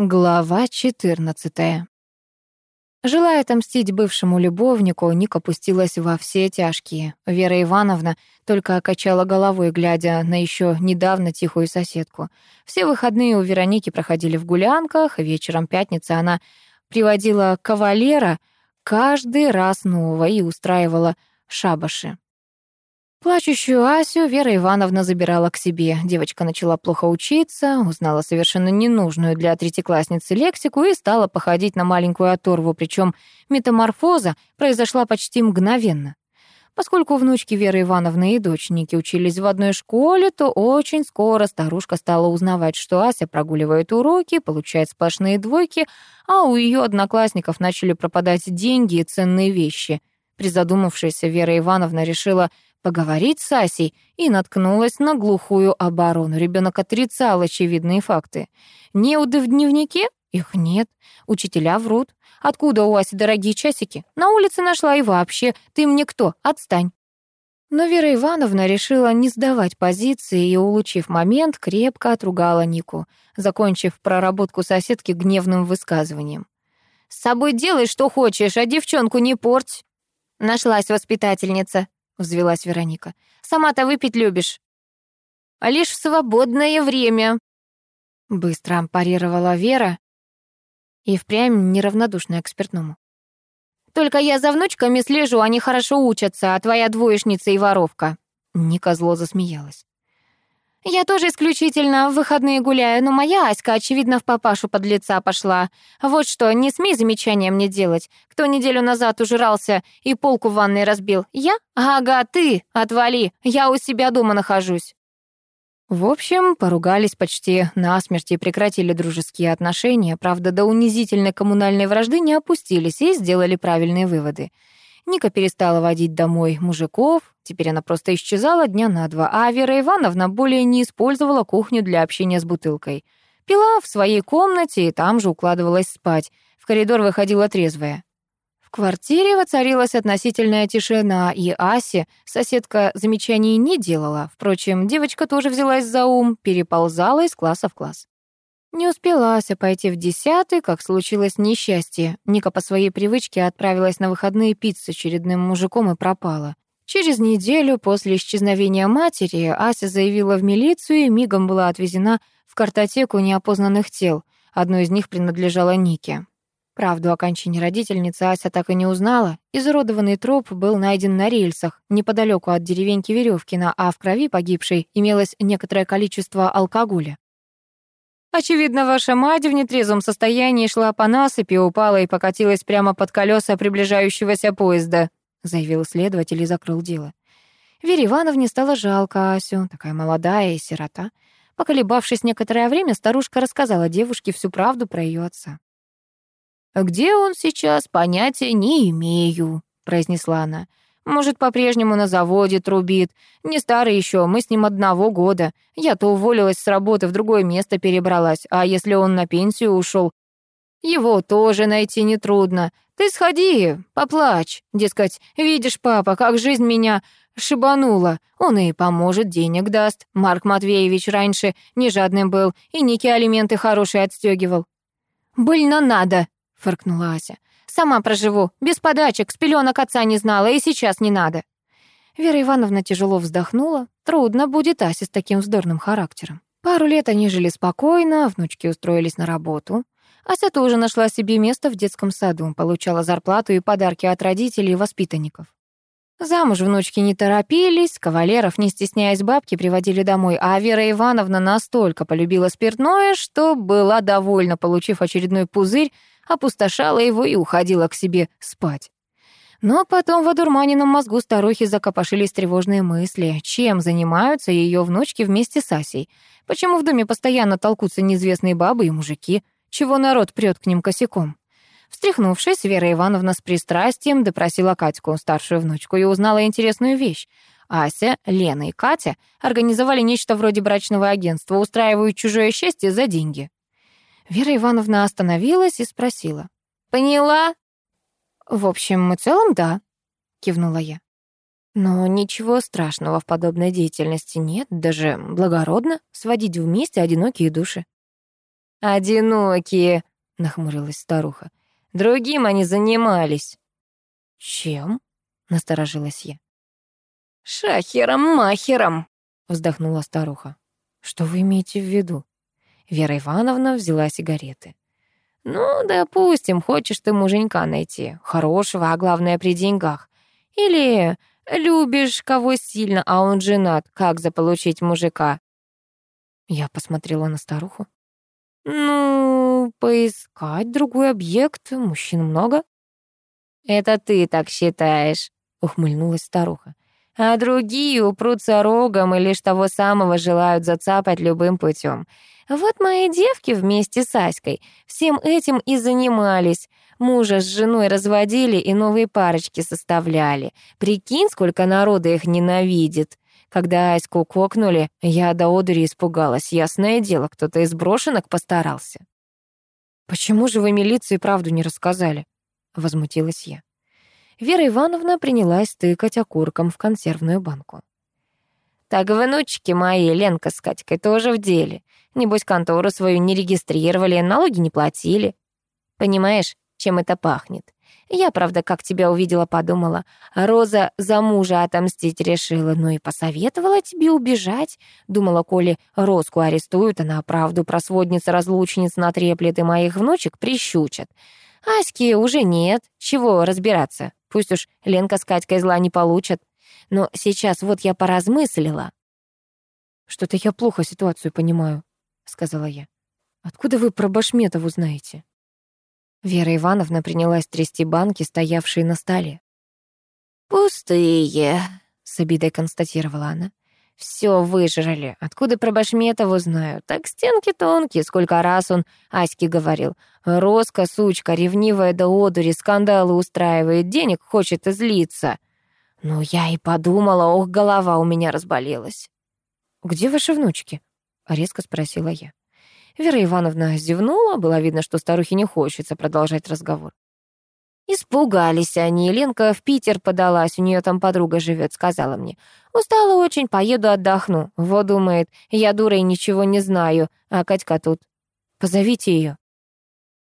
Глава 14. Желая отомстить бывшему любовнику, Ника пустилась во все тяжкие. Вера Ивановна только качала головой, глядя на еще недавно тихую соседку. Все выходные у Вероники проходили в гулянках, вечером пятницы она приводила кавалера каждый раз нового и устраивала шабаши. Плачущую Асю Вера Ивановна забирала к себе. Девочка начала плохо учиться, узнала совершенно ненужную для третьеклассницы лексику и стала походить на маленькую оторву, причем метаморфоза произошла почти мгновенно. Поскольку внучки Веры Ивановны и дочники учились в одной школе, то очень скоро старушка стала узнавать, что Ася прогуливает уроки, получает сплошные двойки, а у ее одноклассников начали пропадать деньги и ценные вещи. Призадумавшаяся Вера Ивановна решила — поговорить с Асей и наткнулась на глухую оборону. Ребенок отрицал очевидные факты. Неуды в дневнике? Их нет. Учителя врут. Откуда у Аси дорогие часики? На улице нашла и вообще. Ты мне кто? Отстань. Но Вера Ивановна решила не сдавать позиции и, улучив момент, крепко отругала Нику, закончив проработку соседки гневным высказыванием. «С собой делай, что хочешь, а девчонку не порть!» Нашлась воспитательница взвелась Вероника. «Сама-то выпить любишь». «А лишь в свободное время», — быстро парировала Вера и впрямь неравнодушная к спиртному. «Только я за внучками слежу, они хорошо учатся, а твоя двоечница и воровка». Ника зло засмеялась. «Я тоже исключительно в выходные гуляю, но моя Аська, очевидно, в папашу под лица пошла. Вот что, не смей замечания мне делать. Кто неделю назад ужирался и полку в ванной разбил? Я? Ага, ты! Отвали! Я у себя дома нахожусь!» В общем, поругались почти насмерть и прекратили дружеские отношения, правда, до унизительной коммунальной вражды не опустились и сделали правильные выводы — Ника перестала водить домой мужиков, теперь она просто исчезала дня на два, а Вера Ивановна более не использовала кухню для общения с бутылкой. Пила в своей комнате и там же укладывалась спать. В коридор выходила трезвая. В квартире воцарилась относительная тишина, и Асе соседка замечаний не делала. Впрочем, девочка тоже взялась за ум, переползала из класса в класс. Не успела Ася пойти в десятый, как случилось несчастье. Ника по своей привычке отправилась на выходные пить с очередным мужиком и пропала. Через неделю после исчезновения матери Ася заявила в милицию и мигом была отвезена в картотеку неопознанных тел. Одно из них принадлежало Нике. Правду о кончине родительницы Ася так и не узнала. Изуродованный труп был найден на рельсах, неподалеку от деревеньки Веревкина, а в крови погибшей имелось некоторое количество алкоголя. Очевидно, ваша мать в нетрезвом состоянии шла по насыпи, упала и покатилась прямо под колеса приближающегося поезда, заявил следователь и закрыл дело. Вере Ивановне стало жалко Асю, такая молодая и сирота. Поколебавшись некоторое время, старушка рассказала девушке всю правду про ее отца. «Где он сейчас, понятия не имею», — произнесла она. Может, по-прежнему на заводе трубит. Не старый еще, мы с ним одного года. Я-то уволилась с работы, в другое место перебралась. А если он на пенсию ушел, его тоже найти нетрудно. Ты сходи, поплачь. Дескать, видишь, папа, как жизнь меня шибанула. Он и поможет, денег даст. Марк Матвеевич раньше не жадным был и Нике алименты хорошие отстегивал. «Больно надо», — фыркнула Ася. Сама проживу, без подачек, с пеленок отца не знала, и сейчас не надо». Вера Ивановна тяжело вздохнула. Трудно будет Асе с таким вздорным характером. Пару лет они жили спокойно, внучки устроились на работу. Ася тоже нашла себе место в детском саду, получала зарплату и подарки от родителей и воспитанников. Замуж внучки не торопились, кавалеров, не стесняясь бабки, приводили домой, а Вера Ивановна настолько полюбила спиртное, что была довольна, получив очередной пузырь, опустошала его и уходила к себе спать. Но потом в одурманенном мозгу старухи закопошились тревожные мысли. Чем занимаются ее внучки вместе с Асей? Почему в доме постоянно толкутся неизвестные бабы и мужики? Чего народ прет к ним косяком? Встряхнувшись, Вера Ивановна с пристрастием допросила Катьку, старшую внучку, и узнала интересную вещь. Ася, Лена и Катя организовали нечто вроде брачного агентства, устраивают чужое счастье за деньги. Вера Ивановна остановилась и спросила. «Поняла?» «В общем и целом, да», — кивнула я. «Но ничего страшного в подобной деятельности нет, даже благородно сводить вместе одинокие души». «Одинокие», — нахмурилась старуха. «Другим они занимались». «Чем?» — насторожилась я. «Шахером-махером», — вздохнула старуха. «Что вы имеете в виду?» Вера Ивановна взяла сигареты. «Ну, допустим, хочешь ты муженька найти, хорошего, а главное при деньгах. Или любишь кого сильно, а он женат, как заполучить мужика?» Я посмотрела на старуху. «Ну, поискать другой объект, мужчин много». «Это ты так считаешь», — ухмыльнулась старуха. «А другие упрутся рогом и лишь того самого желают зацапать любым путем. Вот мои девки вместе с Аськой всем этим и занимались. Мужа с женой разводили и новые парочки составляли. Прикинь, сколько народа их ненавидит. Когда Аську кокнули, я до одури испугалась. Ясное дело, кто-то из брошенок постарался. «Почему же вы милиции правду не рассказали?» — возмутилась я. Вера Ивановна принялась тыкать окурком в консервную банку. «Так внучки мои, Ленка с Катькой, тоже в деле. Небось, контору свою не регистрировали, налоги не платили. Понимаешь, чем это пахнет? Я, правда, как тебя увидела, подумала. Роза за мужа отомстить решила, ну и посоветовала тебе убежать. Думала, коли Розку арестуют, она правду про сводниц-разлучниц натреплет и моих внучек прищучат. Аськи уже нет, чего разбираться. Пусть уж Ленка с Катькой зла не получат. Но сейчас вот я поразмыслила. «Что-то я плохо ситуацию понимаю», — сказала я. «Откуда вы про Башметову знаете?» Вера Ивановна принялась трясти банки, стоявшие на столе. «Пустые», — с обидой констатировала она. «Все выжрали. Откуда про Башметову знаю? Так стенки тонкие. Сколько раз он Аське говорил. Роска, сучка, ревнивая до одури, скандалы устраивает, денег хочет и злиться». Ну, я и подумала, ох, голова у меня разболелась. «Где ваши внучки?» — резко спросила я. Вера Ивановна зевнула, было видно, что старухе не хочется продолжать разговор. Испугались они. Ленка в Питер подалась, у нее там подруга живет, сказала мне. Устала очень, поеду отдохну. Вот думает, я дура и ничего не знаю, а Катька тут. Позовите ее.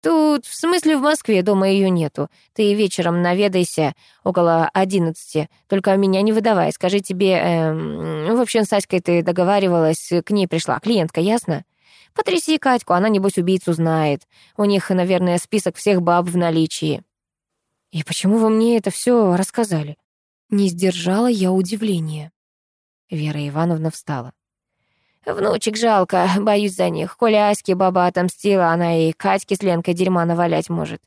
Тут, в смысле, в Москве, дома ее нету. Ты вечером наведайся около одиннадцати. Только меня не выдавай, скажи тебе... Эм, в общем, с Аськой ты договаривалась, к ней пришла клиентка, ясно? Потряси Катьку, она, небось, убийцу знает. У них, наверное, список всех баб в наличии». «И почему вы мне это все рассказали?» Не сдержала я удивления. Вера Ивановна встала. «Внучек жалко, боюсь за них. Коля Аське баба отомстила, она и Катьке с Ленкой дерьма навалять может.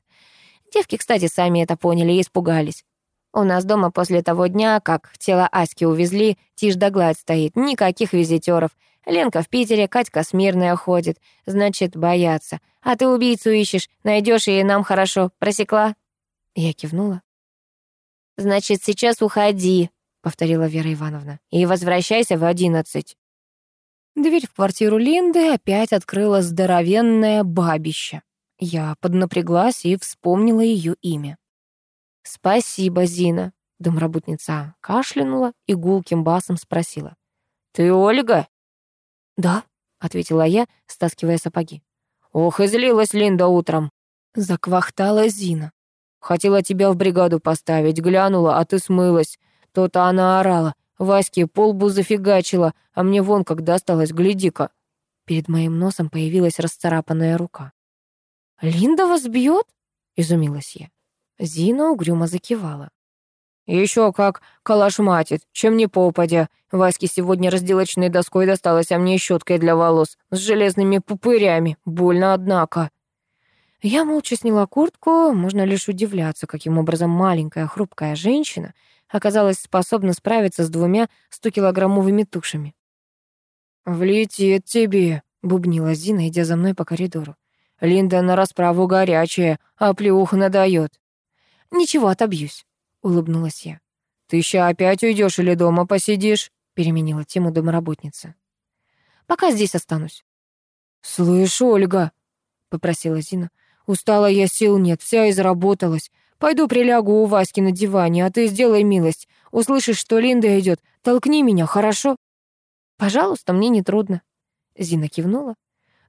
Девки, кстати, сами это поняли и испугались. У нас дома после того дня, как тело Аськи увезли, тишь да гладь стоит, никаких визитеров. Ленка в Питере, Катька смирная ходит. Значит, боятся. А ты убийцу ищешь, найдешь и нам хорошо. Просекла?» Я кивнула. «Значит, сейчас уходи», — повторила Вера Ивановна, «и возвращайся в одиннадцать». Дверь в квартиру Линды опять открыла здоровенное бабище. Я поднапряглась и вспомнила ее имя. «Спасибо, Зина», — домработница кашлянула и гулким басом спросила. «Ты Ольга?» «Да», — ответила я, стаскивая сапоги. «Ох, излилась Линда утром», — заквахтала Зина. «Хотела тебя в бригаду поставить, глянула, а ты смылась. То-то она орала. Ваське полбу зафигачила, а мне вон как досталось, гляди-ка». Перед моим носом появилась расцарапанная рука. «Линда вас бьет?» — изумилась я. Зина угрюмо закивала. Еще как калашматит, чем не попадя. Ваське сегодня разделочной доской досталось, а мне щеткой для волос с железными пупырями. Больно, однако. Я молча сняла куртку, можно лишь удивляться, каким образом маленькая хрупкая женщина оказалась способна справиться с двумя стокилограммовыми тушами. «Влетит тебе», — бубнила Зина, идя за мной по коридору. «Линда на расправу горячая, а плюх надает». «Ничего, отобьюсь». — улыбнулась я. «Ты ща опять уйдешь или дома посидишь?» — переменила тему домоработница. «Пока здесь останусь». «Слышь, Ольга», — попросила Зина, — «устала я, сил нет, вся изработалась. Пойду прилягу у Васьки на диване, а ты сделай милость. Услышишь, что Линда идет, толкни меня, хорошо?» «Пожалуйста, мне не трудно». Зина кивнула.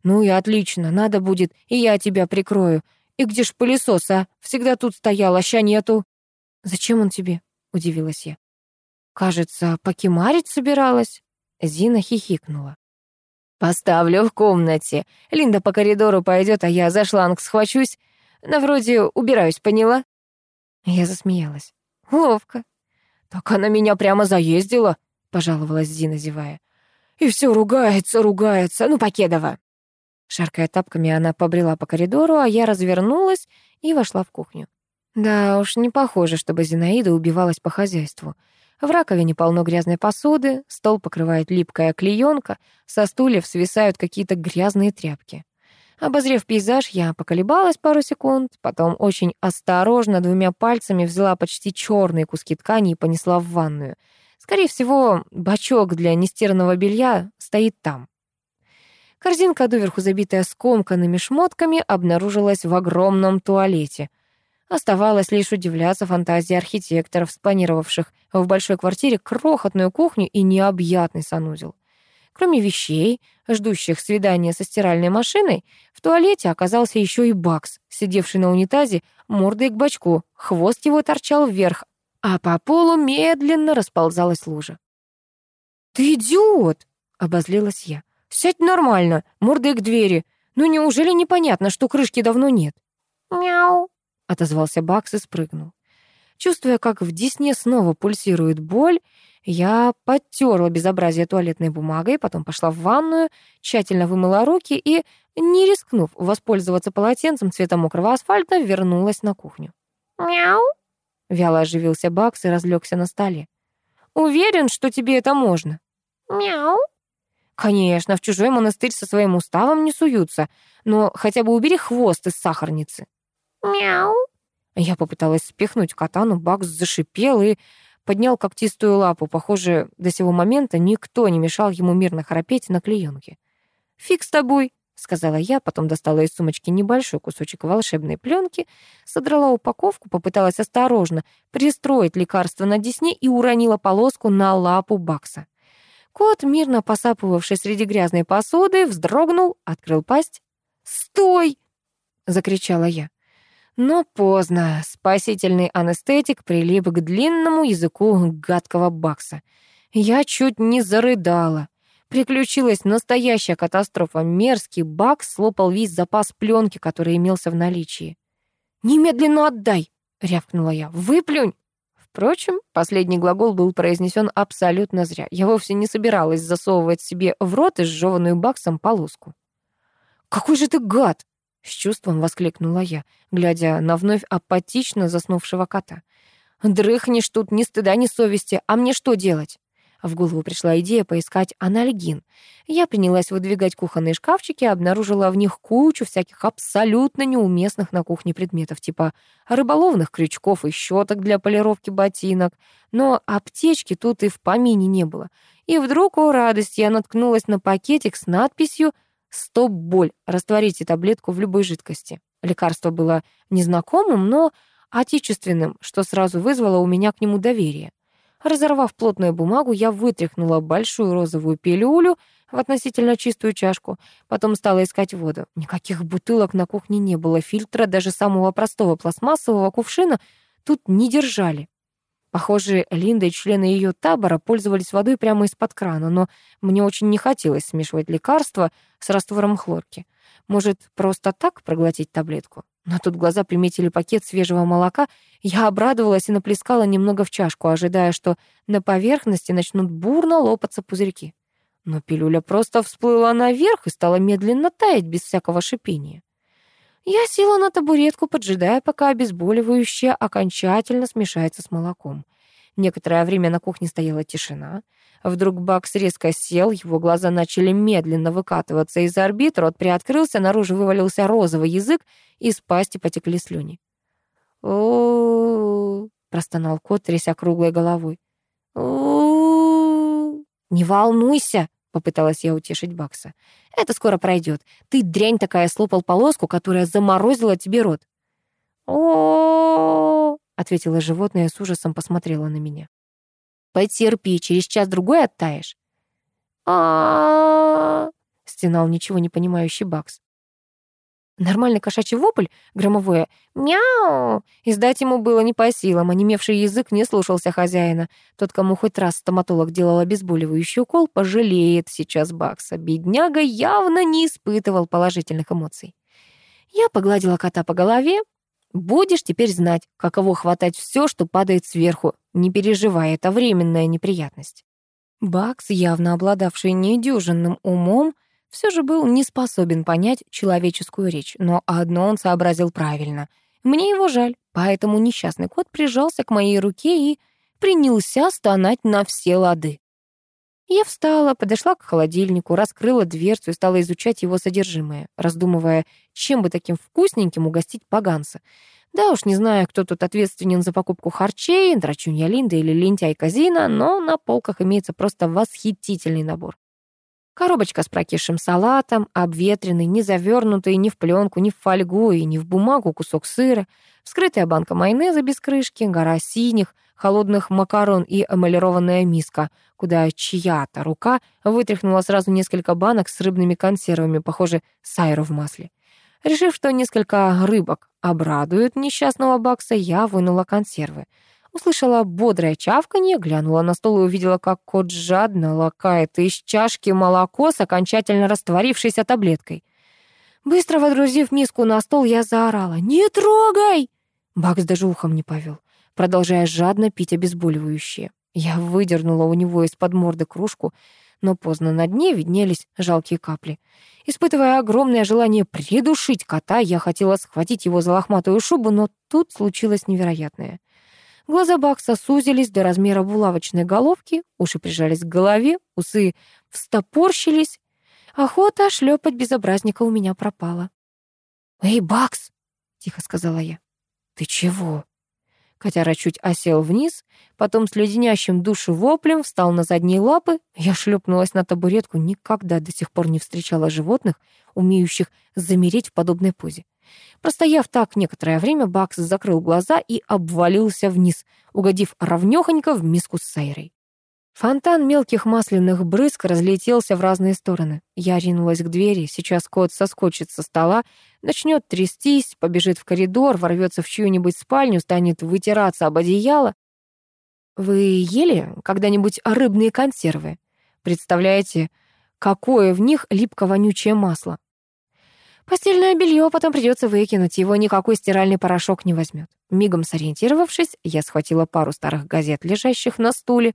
«Ну и отлично, надо будет, и я тебя прикрою. И где ж пылесос, а? Всегда тут стоял, а ща нету». «Зачем он тебе?» — удивилась я. «Кажется, покемарить собиралась». Зина хихикнула. «Поставлю в комнате. Линда по коридору пойдет, а я за шланг схвачусь. На вроде убираюсь, поняла?» Я засмеялась. «Ловко». «Так она меня прямо заездила», — пожаловалась Зина, зевая. «И все ругается, ругается. Ну, Покедова». Шаркая тапками, она побрела по коридору, а я развернулась и вошла в кухню. Да уж, не похоже, чтобы Зинаида убивалась по хозяйству. В раковине полно грязной посуды, стол покрывает липкая клеенка, со стульев свисают какие-то грязные тряпки. Обозрев пейзаж, я поколебалась пару секунд, потом очень осторожно двумя пальцами взяла почти черные куски ткани и понесла в ванную. Скорее всего, бачок для нестиранного белья стоит там. Корзинка, доверху забитая скомканными шмотками, обнаружилась в огромном туалете. Оставалось лишь удивляться фантазии архитекторов, спланировавших в большой квартире крохотную кухню и необъятный санузел. Кроме вещей, ждущих свидания со стиральной машиной, в туалете оказался еще и Бакс, сидевший на унитазе мордой к бачку, хвост его торчал вверх, а по полу медленно расползалась лужа. «Ты идиот!» — обозлилась я. Сядь нормально, мордой к двери. Ну неужели непонятно, что крышки давно нет? Мяу, отозвался Бакс и спрыгнул. Чувствуя, как в десне снова пульсирует боль, я подтерла безобразие туалетной бумагой, потом пошла в ванную, тщательно вымыла руки и, не рискнув воспользоваться полотенцем цвета мокрого асфальта, вернулась на кухню. «Мяу!» — вяло оживился Бакс и разлегся на столе. «Уверен, что тебе это можно?» «Мяу!» Конечно, в чужой монастырь со своим уставом не суются, но хотя бы убери хвост из сахарницы. Мяу. Я попыталась спихнуть кота, но Бакс зашипел и поднял когтистую лапу. Похоже, до сего момента никто не мешал ему мирно храпеть на клеенке. «Фиг с тобой», — сказала я, потом достала из сумочки небольшой кусочек волшебной пленки, содрала упаковку, попыталась осторожно пристроить лекарство на десне и уронила полоску на лапу Бакса. Кот, мирно посапывавший среди грязной посуды, вздрогнул, открыл пасть. «Стой!» — закричала я. Но поздно. Спасительный анестетик прилип к длинному языку гадкого бакса. Я чуть не зарыдала. Приключилась настоящая катастрофа. Мерзкий бакс слопал весь запас пленки, который имелся в наличии. «Немедленно отдай!» — рявкнула я. «Выплюнь!» Впрочем, последний глагол был произнесен абсолютно зря. Я вовсе не собиралась засовывать себе в рот изжеванную баксом полоску. «Какой же ты гад!» — с чувством воскликнула я, глядя на вновь апатично заснувшего кота. «Дрыхнешь тут ни стыда, ни совести, а мне что делать?» В голову пришла идея поискать анальгин. Я принялась выдвигать кухонные шкафчики, обнаружила в них кучу всяких абсолютно неуместных на кухне предметов, типа рыболовных крючков и щеток для полировки ботинок. Но аптечки тут и в помине не было. И вдруг, о радость, я наткнулась на пакетик с надписью «Стоп-боль. Растворите таблетку в любой жидкости». Лекарство было незнакомым, но отечественным, что сразу вызвало у меня к нему доверие. Разорвав плотную бумагу, я вытряхнула большую розовую пилюлю в относительно чистую чашку, потом стала искать воду. Никаких бутылок на кухне не было, фильтра, даже самого простого пластмассового кувшина тут не держали. Похоже, Линда и члены ее табора пользовались водой прямо из-под крана, но мне очень не хотелось смешивать лекарства с раствором хлорки. Может, просто так проглотить таблетку? Но тут глаза приметили пакет свежего молока. Я обрадовалась и наплескала немного в чашку, ожидая, что на поверхности начнут бурно лопаться пузырьки. Но пилюля просто всплыла наверх и стала медленно таять без всякого шипения. Я села на табуретку, поджидая, пока обезболивающее окончательно смешается с молоком. Некоторое время на кухне стояла тишина. Вдруг Бакс резко сел, его глаза начали медленно выкатываться из орбит, рот приоткрылся, наружу вывалился розовый язык, из пасти потекли слюни. о простонал кот, тряся круглой головой. о «Не волнуйся!» — попыталась я утешить Бакса. «Это скоро пройдет. Ты, дрянь такая, слопал полоску, которая заморозила тебе рот». о ответила животное с ужасом посмотрела на меня. Потерпи, через час-другой оттаешь. а — стенал ничего не понимающий Бакс. Нормальный кошачий вопль, громовое «мяу» издать ему было не по силам, онемевший язык не слушался хозяина. Тот, кому хоть раз стоматолог делал обезболивающий укол, пожалеет сейчас Бакса. Бедняга явно не испытывал положительных эмоций. Я погладила кота по голове. «Будешь теперь знать, каково хватать все, что падает сверху. Не переживай, это временная неприятность». Бакс, явно обладавший недюжинным умом, все же был не способен понять человеческую речь, но одно он сообразил правильно. Мне его жаль, поэтому несчастный кот прижался к моей руке и принялся стонать на все лады. Я встала, подошла к холодильнику, раскрыла дверцу и стала изучать его содержимое, раздумывая, чем бы таким вкусненьким угостить поганца. Да уж не знаю, кто тут ответственен за покупку харчей, драчунья Линда или лентяйка Зина, но на полках имеется просто восхитительный набор. Коробочка с прокисшим салатом, обветренный, не завернутый ни в пленку, ни в фольгу и ни в бумагу кусок сыра, вскрытая банка майонеза без крышки, гора синих, холодных макарон и эмалированная миска, куда чья-то рука вытряхнула сразу несколько банок с рыбными консервами, похоже, сайру в масле. Решив, что несколько рыбок обрадуют несчастного Бакса, я вынула консервы — Услышала бодрое чавканье, глянула на стол и увидела, как кот жадно лакает из чашки молоко с окончательно растворившейся таблеткой. Быстро водрузив миску на стол, я заорала «Не трогай!» Бакс даже ухом не повел, продолжая жадно пить обезболивающее. Я выдернула у него из-под морды кружку, но поздно на дне виднелись жалкие капли. Испытывая огромное желание придушить кота, я хотела схватить его за лохматую шубу, но тут случилось невероятное — Глаза Бакса сузились до размера булавочной головки, уши прижались к голове, усы встопорщились. Охота шлепать безобразника у меня пропала. «Эй, Бакс!» — тихо сказала я. «Ты чего?» Котяра чуть осел вниз, потом с леденящим душу воплем встал на задние лапы. Я шлепнулась на табуретку, никогда до сих пор не встречала животных, умеющих замереть в подобной позе. Простояв так некоторое время, Бакс закрыл глаза и обвалился вниз, угодив ровнёхонько в миску с сайрой. Фонтан мелких масляных брызг разлетелся в разные стороны. Я ринулась к двери, сейчас кот соскочит со стола, начнет трястись, побежит в коридор, ворвется в чью-нибудь спальню, станет вытираться об одеяло. Вы ели когда-нибудь рыбные консервы? Представляете, какое в них липко-вонючее масло? Постельное белье потом придется выкинуть, его никакой стиральный порошок не возьмет. Мигом сориентировавшись, я схватила пару старых газет, лежащих на стуле.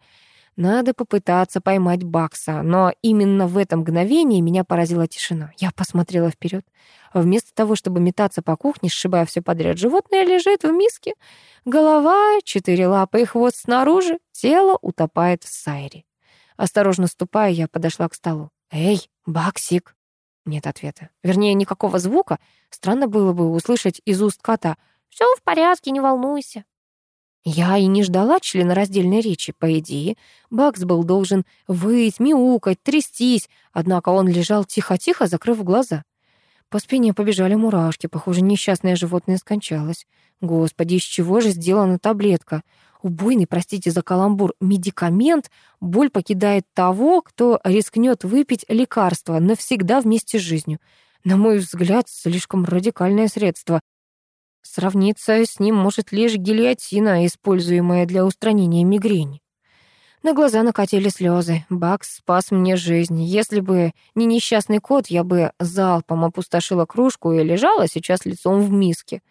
Надо попытаться поймать Бакса, но именно в это мгновение меня поразила тишина. Я посмотрела вперед. Вместо того, чтобы метаться по кухне, сшибая все подряд, животное лежит в миске. Голова, четыре лапы и хвост снаружи, тело утопает в сайре. Осторожно ступая, я подошла к столу. «Эй, Баксик!» Нет ответа. Вернее, никакого звука. Странно было бы услышать из уст кота «Все в порядке, не волнуйся». Я и не ждала членораздельной речи. По идее, Бакс был должен выть, мяукать, трястись, однако он лежал тихо-тихо, закрыв глаза. По спине побежали мурашки, похоже, несчастное животное скончалось. Господи, из чего же сделана таблетка? Убойный, простите за каламбур, медикамент, боль покидает того, кто рискнет выпить лекарство навсегда вместе с жизнью. На мой взгляд, слишком радикальное средство. Сравниться с ним может лишь гильотина, используемая для устранения мигрени. На глаза накатили слезы. Бакс спас мне жизнь. Если бы не несчастный кот, я бы залпом опустошила кружку и лежала сейчас лицом в миске.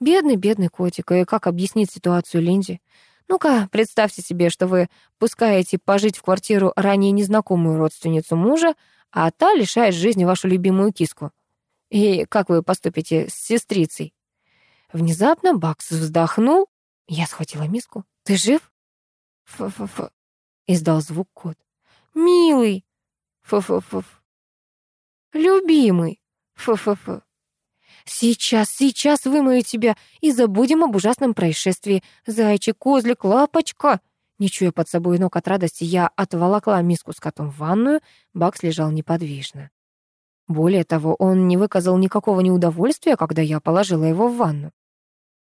Бедный, бедный котик. И как объяснить ситуацию Линди? Ну-ка, представьте себе, что вы пускаете пожить в квартиру ранее незнакомую родственницу мужа, а та лишает жизни вашу любимую киску. И как вы поступите с сестрицей? Внезапно Бакс вздохнул. Я схватила миску. «Ты жив?» «Фу-фу-фу», — издал звук кот. «Милый!» «Фу-фу-фу». «Любимый!» «Фу-фу-фу». Сейчас, сейчас вымою тебя и забудем об ужасном происшествии. Зайчик, козлик, лапочка!» Не чуя под собой ног от радости, я отволокла миску с котом в ванную. Бакс лежал неподвижно. Более того, он не выказал никакого неудовольствия, когда я положила его в ванну.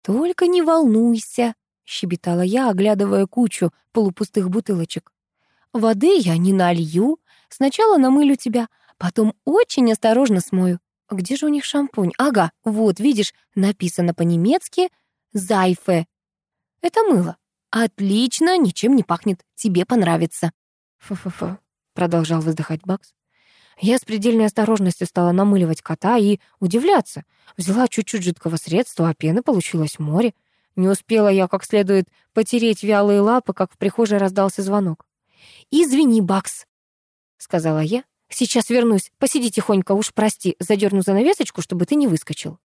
«Только не волнуйся», — щебетала я, оглядывая кучу полупустых бутылочек. «Воды я не налью. Сначала намылю тебя, Потом очень осторожно смою. Где же у них шампунь? Ага, вот, видишь, написано по-немецки «Зайфе». Это мыло. Отлично, ничем не пахнет. Тебе понравится. Фу-фу-фу, продолжал вздыхать Бакс. Я с предельной осторожностью стала намыливать кота и удивляться. Взяла чуть-чуть жидкого средства, а пены получилось море. Не успела я как следует потереть вялые лапы, как в прихожей раздался звонок. «Извини, Бакс», — сказала я. «Сейчас вернусь. Посиди тихонько, уж прости, задерну занавесочку, чтобы ты не выскочил».